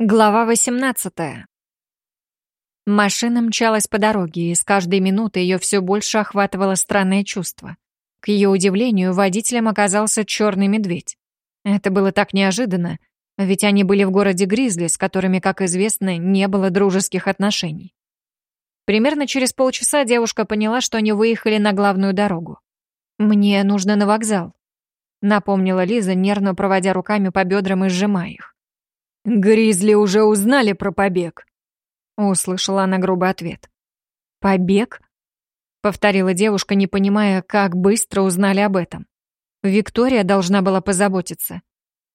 Глава 18. Машина мчалась по дороге, и с каждой минуты ее все больше охватывало странное чувство. К ее удивлению, водителем оказался черный медведь. Это было так неожиданно, ведь они были в городе Гризли, с которыми, как известно, не было дружеских отношений. Примерно через полчаса девушка поняла, что они выехали на главную дорогу. «Мне нужно на вокзал», — напомнила Лиза, нервно проводя руками по бедрам и сжимая их. «Гризли уже узнали про побег», — услышала она грубый ответ. «Побег?» — повторила девушка, не понимая, как быстро узнали об этом. Виктория должна была позаботиться.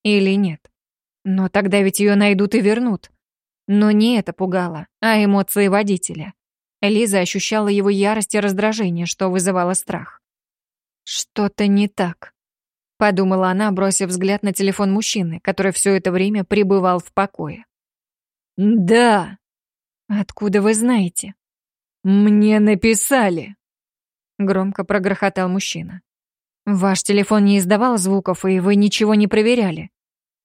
Или нет? Но тогда ведь ее найдут и вернут. Но не это пугало, а эмоции водителя. Лиза ощущала его ярость и раздражение, что вызывало страх. Что-то не так подумала она, бросив взгляд на телефон мужчины, который все это время пребывал в покое. «Да». «Откуда вы знаете?» «Мне написали», — громко прогрохотал мужчина. «Ваш телефон не издавал звуков, и вы ничего не проверяли?»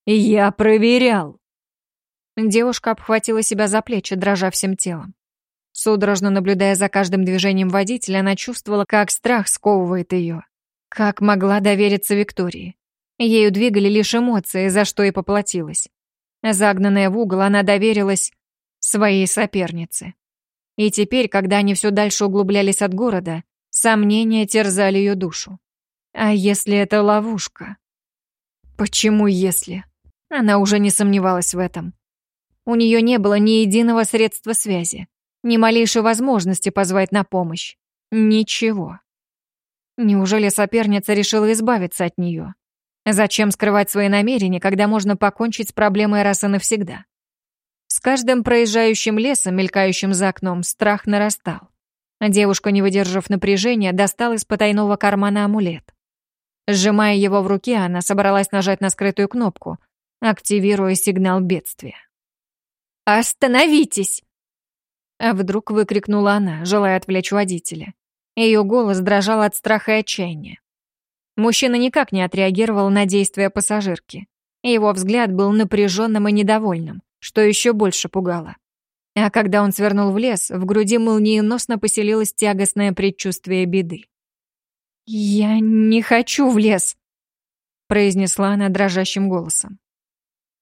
«Я проверял». Девушка обхватила себя за плечи, дрожа всем телом. Судорожно наблюдая за каждым движением водителя, она чувствовала, как страх сковывает ее. Как могла довериться Виктории? Ею двигали лишь эмоции, за что и поплатилась. Загнанная в угол, она доверилась своей сопернице. И теперь, когда они все дальше углублялись от города, сомнения терзали ее душу. А если это ловушка? Почему если? Она уже не сомневалась в этом. У нее не было ни единого средства связи, ни малейшей возможности позвать на помощь. Ничего. Неужели соперница решила избавиться от нее? Зачем скрывать свои намерения, когда можно покончить с проблемой раз и навсегда? С каждым проезжающим лесом, мелькающим за окном, страх нарастал. Девушка, не выдержав напряжения, достала из потайного кармана амулет. Сжимая его в руке, она собралась нажать на скрытую кнопку, активируя сигнал бедствия. «Остановитесь!» А вдруг выкрикнула она, желая отвлечь водителя. Ее голос дрожал от страха и отчаяния. Мужчина никак не отреагировал на действия пассажирки. Его взгляд был напряженным и недовольным, что еще больше пугало. А когда он свернул в лес, в груди молниеносно поселилось тягостное предчувствие беды. «Я не хочу в лес», — произнесла она дрожащим голосом.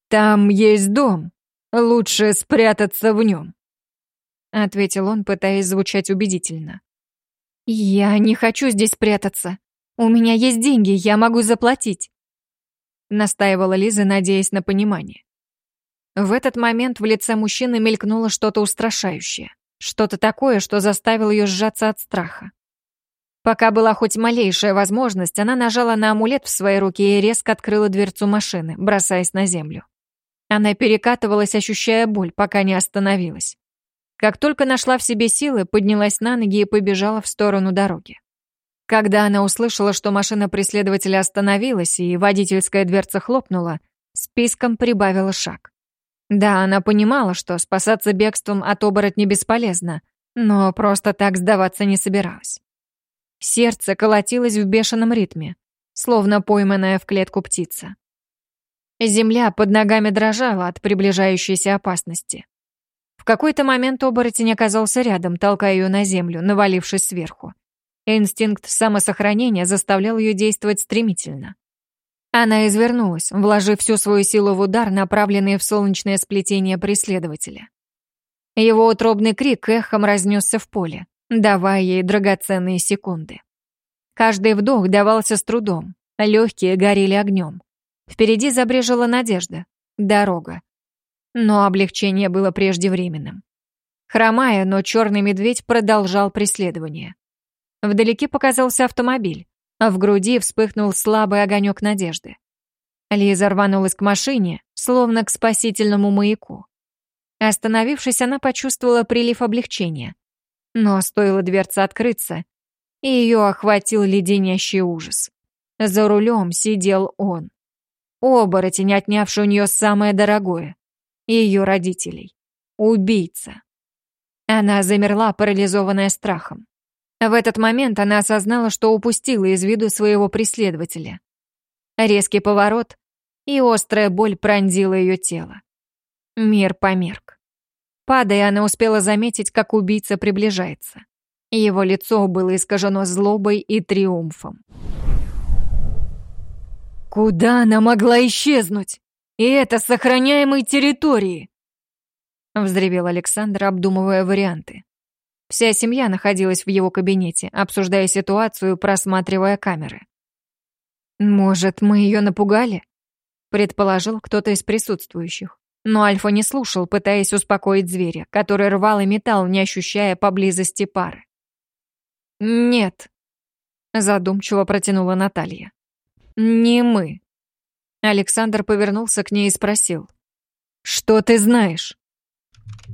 «Там есть дом. Лучше спрятаться в нем», — ответил он, пытаясь звучать убедительно. «Я не хочу здесь прятаться. У меня есть деньги, я могу заплатить», — настаивала Лиза, надеясь на понимание. В этот момент в лице мужчины мелькнуло что-то устрашающее, что-то такое, что заставило ее сжаться от страха. Пока была хоть малейшая возможность, она нажала на амулет в своей руке и резко открыла дверцу машины, бросаясь на землю. Она перекатывалась, ощущая боль, пока не остановилась. Как только нашла в себе силы, поднялась на ноги и побежала в сторону дороги. Когда она услышала, что машина преследователя остановилась и водительская дверца хлопнула, списком прибавила шаг. Да, она понимала, что спасаться бегством от оборотня бесполезно, но просто так сдаваться не собиралась. Сердце колотилось в бешеном ритме, словно пойманная в клетку птица. Земля под ногами дрожала от приближающейся опасности какой-то момент оборотень оказался рядом, толкая ее на землю, навалившись сверху. Инстинкт самосохранения заставлял ее действовать стремительно. Она извернулась, вложив всю свою силу в удар, направленный в солнечное сплетение преследователя. Его утробный крик эхом разнесся в поле, давая ей драгоценные секунды. Каждый вдох давался с трудом, легкие горели огнем. Впереди забрежила надежда, дорога. Но облегчение было преждевременным. Хромая, но черный медведь продолжал преследование. Вдалеке показался автомобиль, а в груди вспыхнул слабый огонек надежды. Лиза рванулась к машине, словно к спасительному маяку. Остановившись, она почувствовала прилив облегчения. Но стоило дверце открыться, и ее охватил леденящий ужас. За рулем сидел он. Оборотень, отнявший у нее самое дорогое и ее родителей. Убийца. Она замерла, парализованная страхом. В этот момент она осознала, что упустила из виду своего преследователя. Резкий поворот, и острая боль пронзила ее тело. Мир померк. Падая, она успела заметить, как убийца приближается. Его лицо было искажено злобой и триумфом. «Куда она могла исчезнуть? И это с территории!» Взревел Александр, обдумывая варианты. Вся семья находилась в его кабинете, обсуждая ситуацию, просматривая камеры. «Может, мы ее напугали?» — предположил кто-то из присутствующих. Но Альфа не слушал, пытаясь успокоить зверя, который рвал и металл, не ощущая поблизости пары. «Нет», — задумчиво протянула Наталья. «Не мы». Александр повернулся к ней и спросил. «Что ты знаешь?»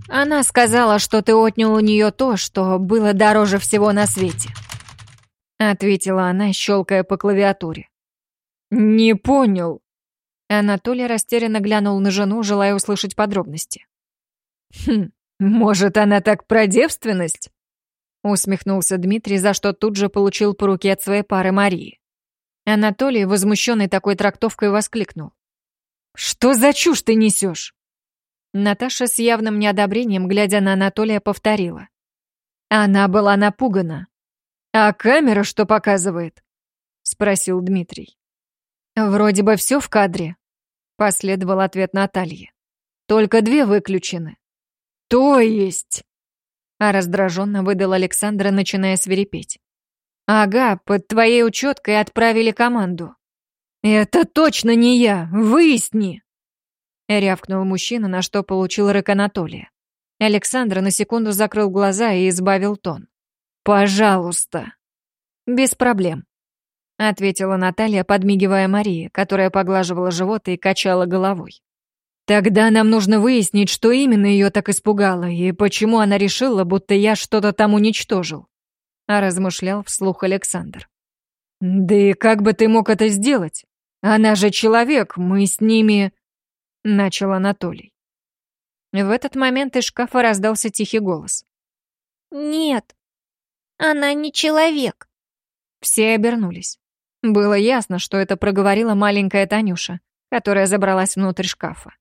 Она сказала, что ты отнял у нее то, что было дороже всего на свете. Ответила она, щелкая по клавиатуре. Не понял. Анатолий растерянно глянул на жену, желая услышать подробности. Хм, может, она так про девственность? Усмехнулся Дмитрий, за что тут же получил по руке от своей пары Марии. Анатолий, возмущенный такой трактовкой, воскликнул. «Что за чушь ты несешь? Наташа с явным неодобрением, глядя на Анатолия, повторила. Она была напугана. «А камера что показывает?» — спросил Дмитрий. «Вроде бы все в кадре», — последовал ответ Натальи. «Только две выключены». «То есть?» А раздраженно выдал Александра, начиная свирепеть. «Ага, под твоей учеткой отправили команду». «Это точно не я! Выясни!» Рявкнул мужчина, на что получил рык Анатолия. Александр на секунду закрыл глаза и избавил тон. «Пожалуйста». «Без проблем», — ответила Наталья, подмигивая Марии, которая поглаживала живот и качала головой. «Тогда нам нужно выяснить, что именно ее так испугало, и почему она решила, будто я что-то там уничтожил», — размышлял вслух Александр. «Да и как бы ты мог это сделать? Она же человек, мы с ними...» — начал Анатолий. В этот момент из шкафа раздался тихий голос. «Нет, она не человек». Все обернулись. Было ясно, что это проговорила маленькая Танюша, которая забралась внутрь шкафа.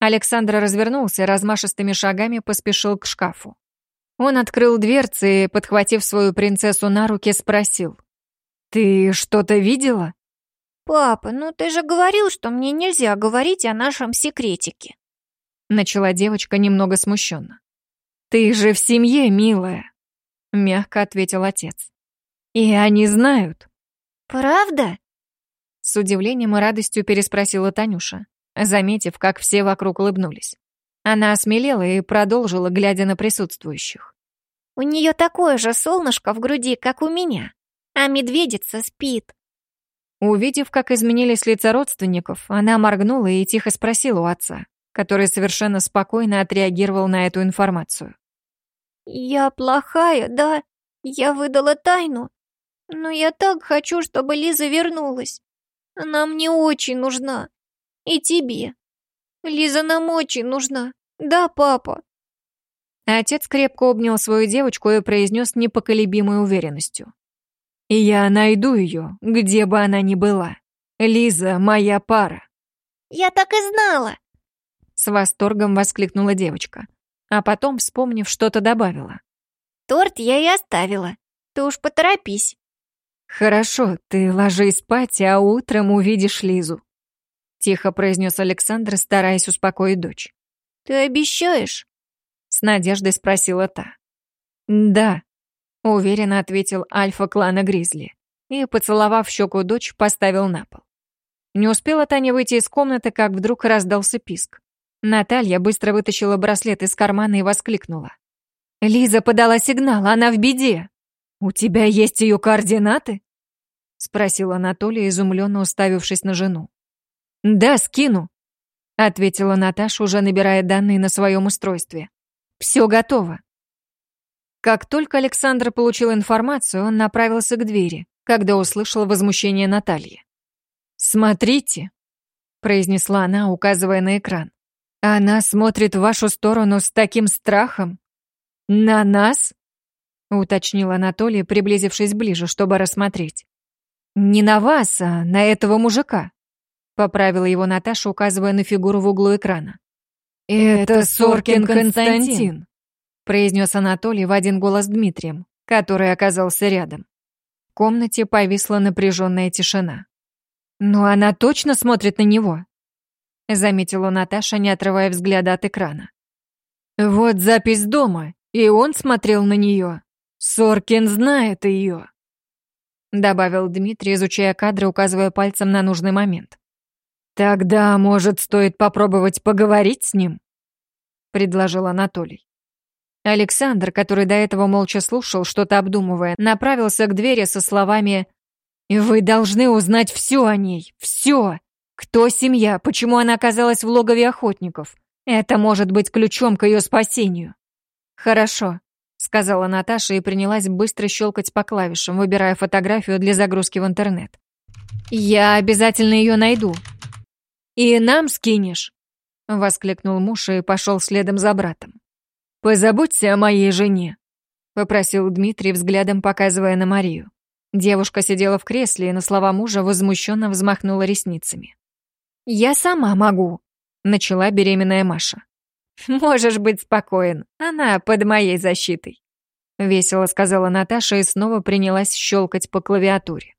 Александр развернулся и размашистыми шагами поспешил к шкафу. Он открыл дверцы и, подхватив свою принцессу на руки, спросил. «Ты что-то видела?» «Папа, ну ты же говорил, что мне нельзя говорить о нашем секретике». Начала девочка немного смущенно. «Ты же в семье, милая», — мягко ответил отец. «И они знают». «Правда?» С удивлением и радостью переспросила Танюша, заметив, как все вокруг улыбнулись. Она осмелела и продолжила, глядя на присутствующих. «У нее такое же солнышко в груди, как у меня, а медведица спит. Увидев, как изменились лица родственников, она моргнула и тихо спросила у отца, который совершенно спокойно отреагировал на эту информацию. «Я плохая, да? Я выдала тайну. Но я так хочу, чтобы Лиза вернулась. Она мне очень нужна. И тебе. Лиза нам очень нужна. Да, папа?» Отец крепко обнял свою девочку и произнес непоколебимой уверенностью. И я найду ее, где бы она ни была. Лиза — моя пара. Я так и знала. С восторгом воскликнула девочка. А потом, вспомнив, что-то добавила. Торт я и оставила. Ты уж поторопись. Хорошо, ты ложись спать, а утром увидишь Лизу. Тихо произнес Александр, стараясь успокоить дочь. Ты обещаешь? С надеждой спросила та. Да, Уверенно ответил альфа клана Гризли и, поцеловав щеку дочь, поставил на пол. Не успела Таня выйти из комнаты, как вдруг раздался писк. Наталья быстро вытащила браслет из кармана и воскликнула. «Лиза подала сигнал, она в беде! У тебя есть ее координаты?» Спросил Анатолий, изумленно уставившись на жену. «Да, скину», — ответила Наташа, уже набирая данные на своем устройстве. «Все готово». Как только Александр получил информацию, он направился к двери, когда услышал возмущение Натальи. «Смотрите», — произнесла она, указывая на экран. «Она смотрит в вашу сторону с таким страхом». «На нас?» — уточнил Анатолий, приблизившись ближе, чтобы рассмотреть. «Не на вас, а на этого мужика», — поправила его Наташа, указывая на фигуру в углу экрана. «Это Соркин Константин», — произнес Анатолий в один голос Дмитрием, который оказался рядом. В комнате повисла напряженная тишина. «Но она точно смотрит на него», — заметила Наташа, не отрывая взгляда от экрана. «Вот запись дома, и он смотрел на нее. Соркин знает ее», — добавил Дмитрий, изучая кадры, указывая пальцем на нужный момент. «Тогда, может, стоит попробовать поговорить с ним?» — предложил Анатолий. Александр, который до этого молча слушал, что-то обдумывая, направился к двери со словами «Вы должны узнать все о ней, все! Кто семья, почему она оказалась в логове охотников? Это может быть ключом к ее спасению». «Хорошо», — сказала Наташа и принялась быстро щелкать по клавишам, выбирая фотографию для загрузки в интернет. «Я обязательно ее найду», «И нам скинешь!» — воскликнул муж и пошел следом за братом. «Позаботься о моей жене», — попросил Дмитрий, взглядом показывая на Марию. Девушка сидела в кресле и на слова мужа возмущенно взмахнула ресницами. «Я сама могу», — начала беременная Маша. «Можешь быть спокоен, она под моей защитой», — весело сказала Наташа и снова принялась щелкать по клавиатуре.